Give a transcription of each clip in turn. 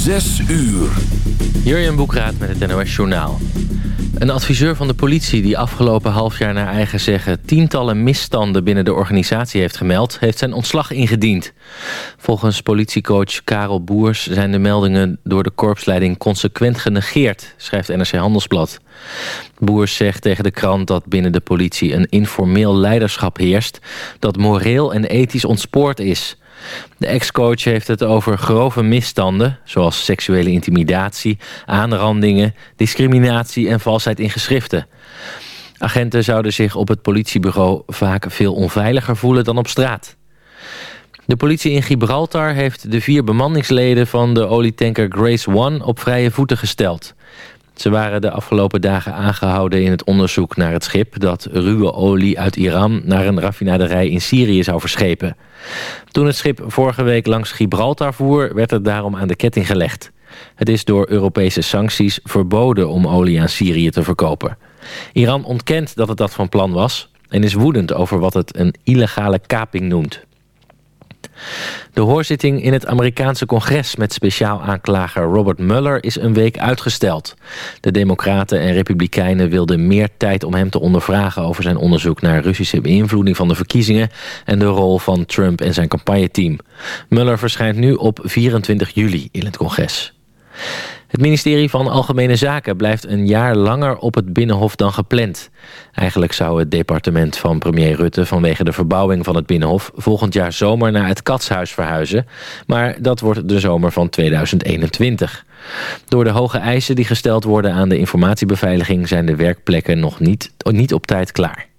Zes uur. Jurjen Boekraat met het NOS Journaal. Een adviseur van de politie die afgelopen half jaar naar eigen zeggen... tientallen misstanden binnen de organisatie heeft gemeld... heeft zijn ontslag ingediend. Volgens politiecoach Karel Boers zijn de meldingen... door de korpsleiding consequent genegeerd, schrijft NRC Handelsblad. Boers zegt tegen de krant dat binnen de politie... een informeel leiderschap heerst... dat moreel en ethisch ontspoord is... De ex-coach heeft het over grove misstanden... zoals seksuele intimidatie, aanrandingen, discriminatie en valsheid in geschriften. Agenten zouden zich op het politiebureau vaak veel onveiliger voelen dan op straat. De politie in Gibraltar heeft de vier bemanningsleden van de olietanker Grace One op vrije voeten gesteld. Ze waren de afgelopen dagen aangehouden in het onderzoek naar het schip... dat ruwe olie uit Iran naar een raffinaderij in Syrië zou verschepen. Toen het schip vorige week langs Gibraltar voer... werd het daarom aan de ketting gelegd. Het is door Europese sancties verboden om olie aan Syrië te verkopen. Iran ontkent dat het dat van plan was... en is woedend over wat het een illegale kaping noemt. De hoorzitting in het Amerikaanse congres met speciaal aanklager Robert Mueller is een week uitgesteld. De democraten en republikeinen wilden meer tijd om hem te ondervragen over zijn onderzoek naar Russische beïnvloeding van de verkiezingen en de rol van Trump en zijn campagneteam. Mueller verschijnt nu op 24 juli in het congres. Het ministerie van Algemene Zaken blijft een jaar langer op het Binnenhof dan gepland. Eigenlijk zou het departement van premier Rutte vanwege de verbouwing van het Binnenhof volgend jaar zomer naar het Katshuis verhuizen. Maar dat wordt de zomer van 2021. Door de hoge eisen die gesteld worden aan de informatiebeveiliging zijn de werkplekken nog niet, niet op tijd klaar.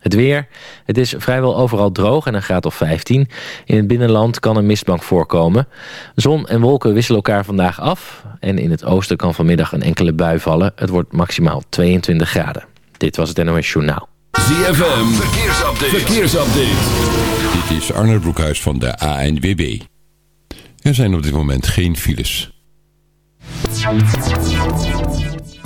Het weer. Het is vrijwel overal droog en een graad of 15. In het binnenland kan een mistbank voorkomen. Zon en wolken wisselen elkaar vandaag af. En in het oosten kan vanmiddag een enkele bui vallen. Het wordt maximaal 22 graden. Dit was het NOS Journaal. ZFM. Verkeersupdate. Verkeersupdate. Dit is Arnold Broekhuis van de ANWB. Er zijn op dit moment geen files.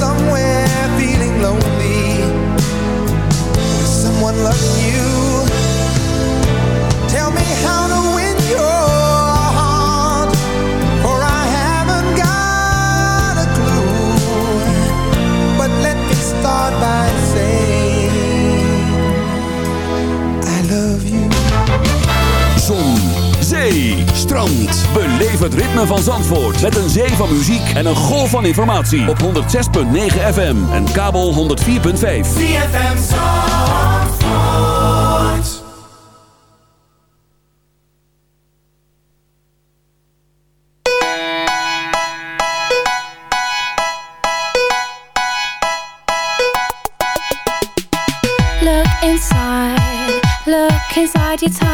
Somewhere feeling lonely? Someone loving you? Tell me how to strand. Beleef het ritme van Zandvoort. Met een zee van muziek en een golf van informatie. Op 106.9 FM en kabel 104.5. ZFM Zandvoort. Look inside, look inside your tiny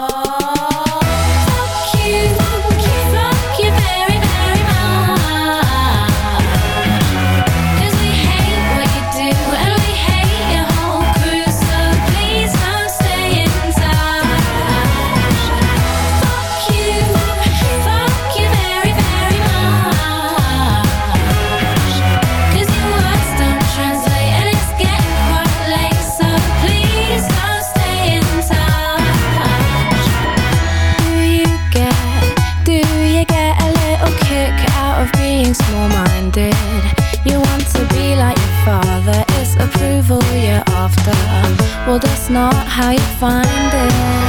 You want to be like your father, it's approval you're after. Well, that's not how you find it.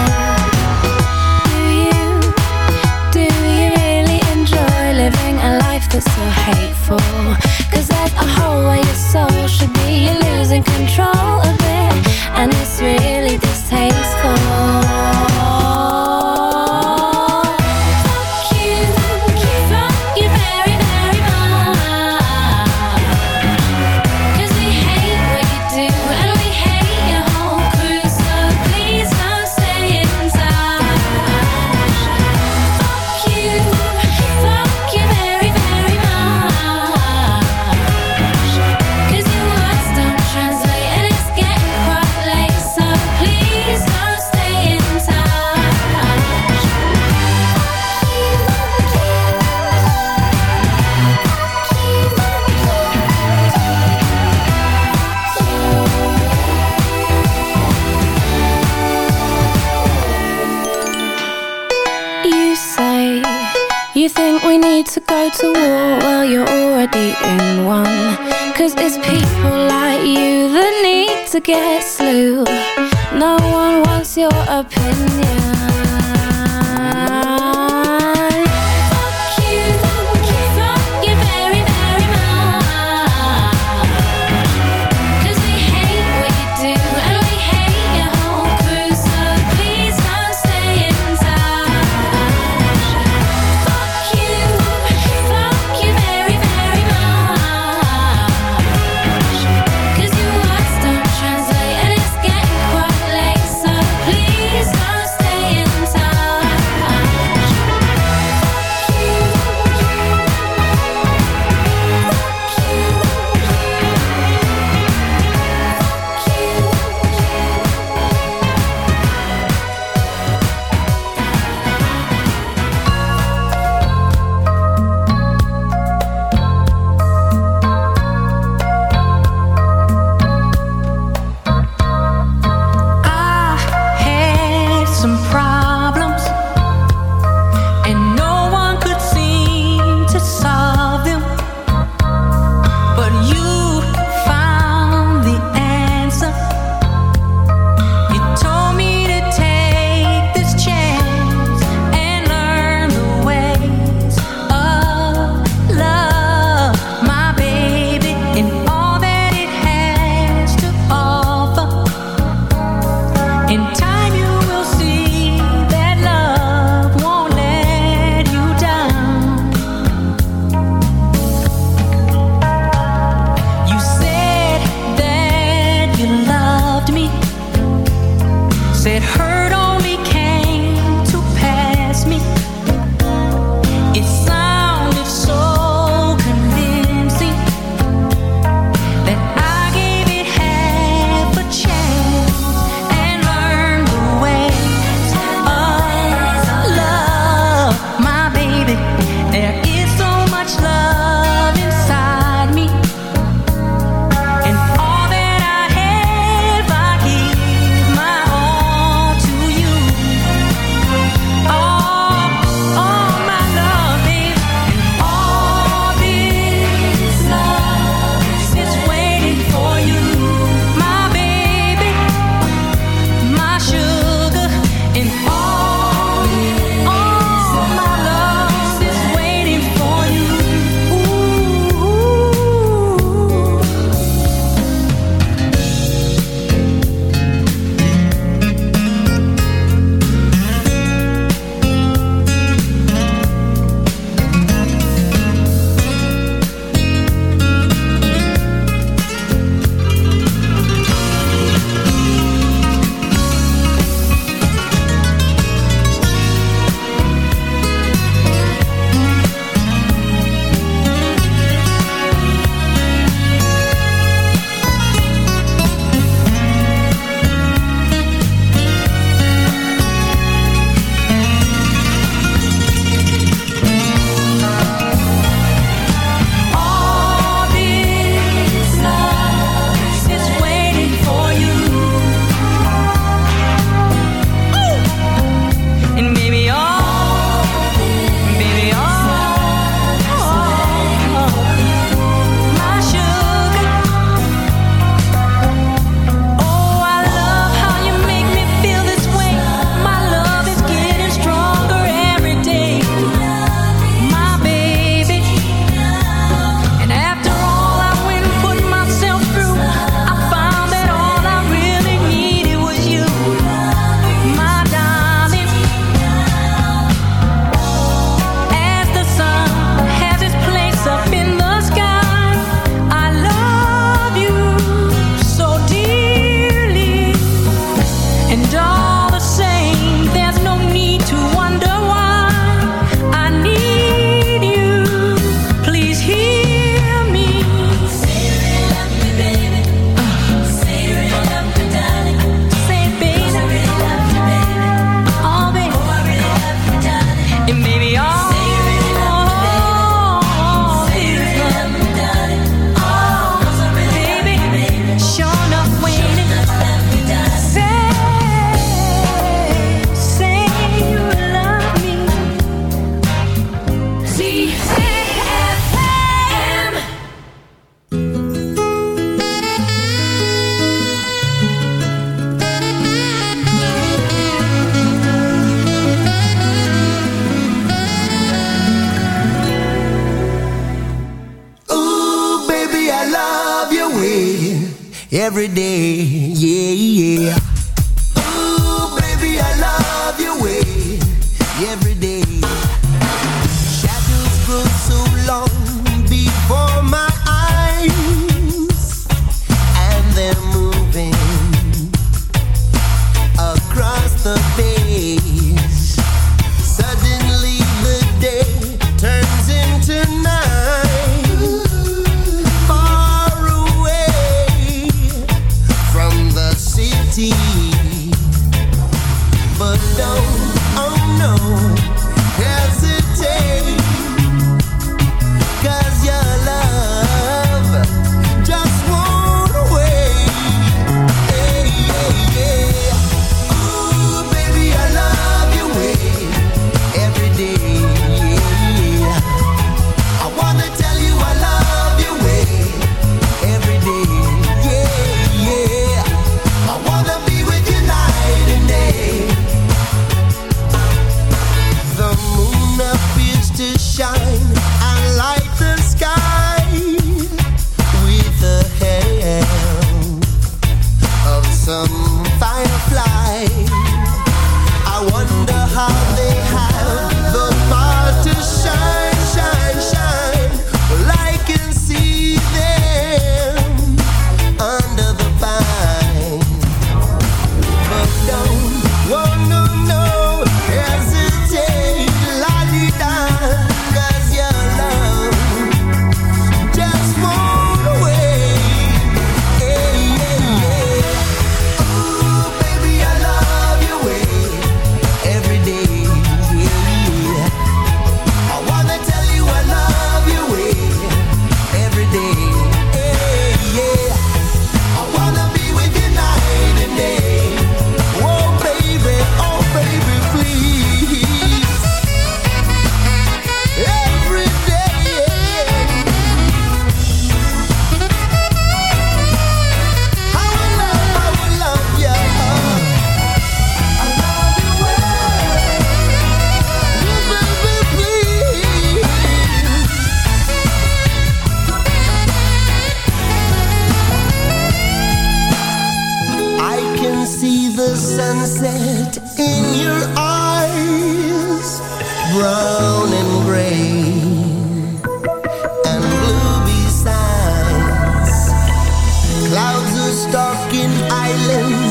feeling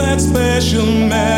that special melody?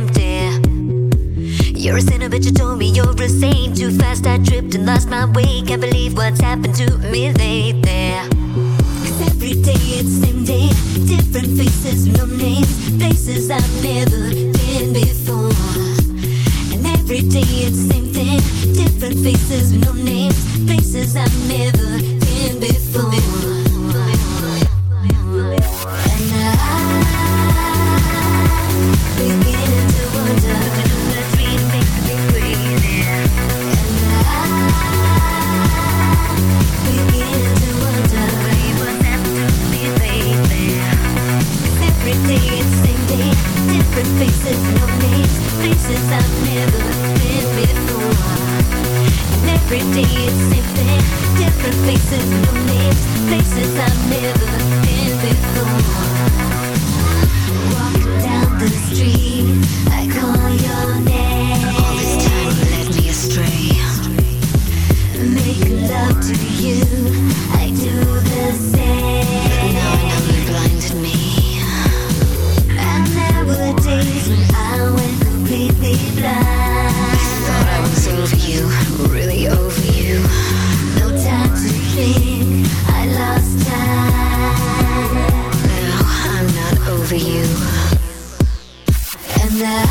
a sinner, but you told me you're a saint. Too fast, I tripped and lost my way. Can't believe what's happened to me lately. Cause every day it's the same day, different faces, no names, places I've never been before. And every day it's the same thing, different faces, no names, places I've never over you. And that